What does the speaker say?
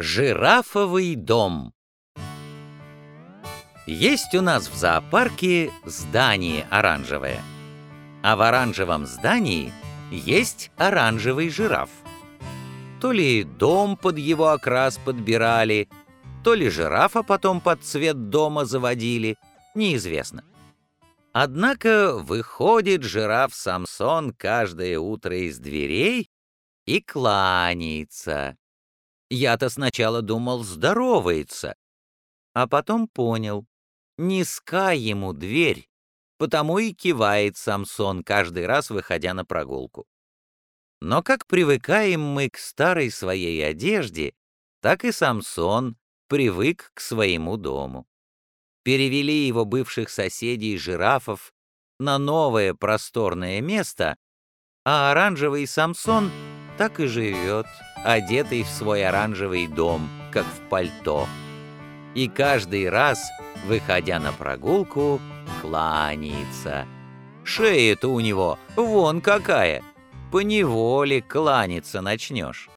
Жирафовый дом Есть у нас в зоопарке здание оранжевое, а в оранжевом здании есть оранжевый жираф. То ли дом под его окрас подбирали, то ли жирафа потом под цвет дома заводили, неизвестно. Однако выходит жираф Самсон каждое утро из дверей и кланяется. Я-то сначала думал, здоровается, а потом понял, низка ему дверь, потому и кивает Самсон каждый раз, выходя на прогулку. Но как привыкаем мы к старой своей одежде, так и Самсон привык к своему дому. Перевели его бывших соседей жирафов на новое просторное место, а оранжевый Самсон так и живет одетый в свой оранжевый дом, как в пальто. И каждый раз, выходя на прогулку, кланяется. Шея-то у него вон какая, поневоле кланяться начнешь.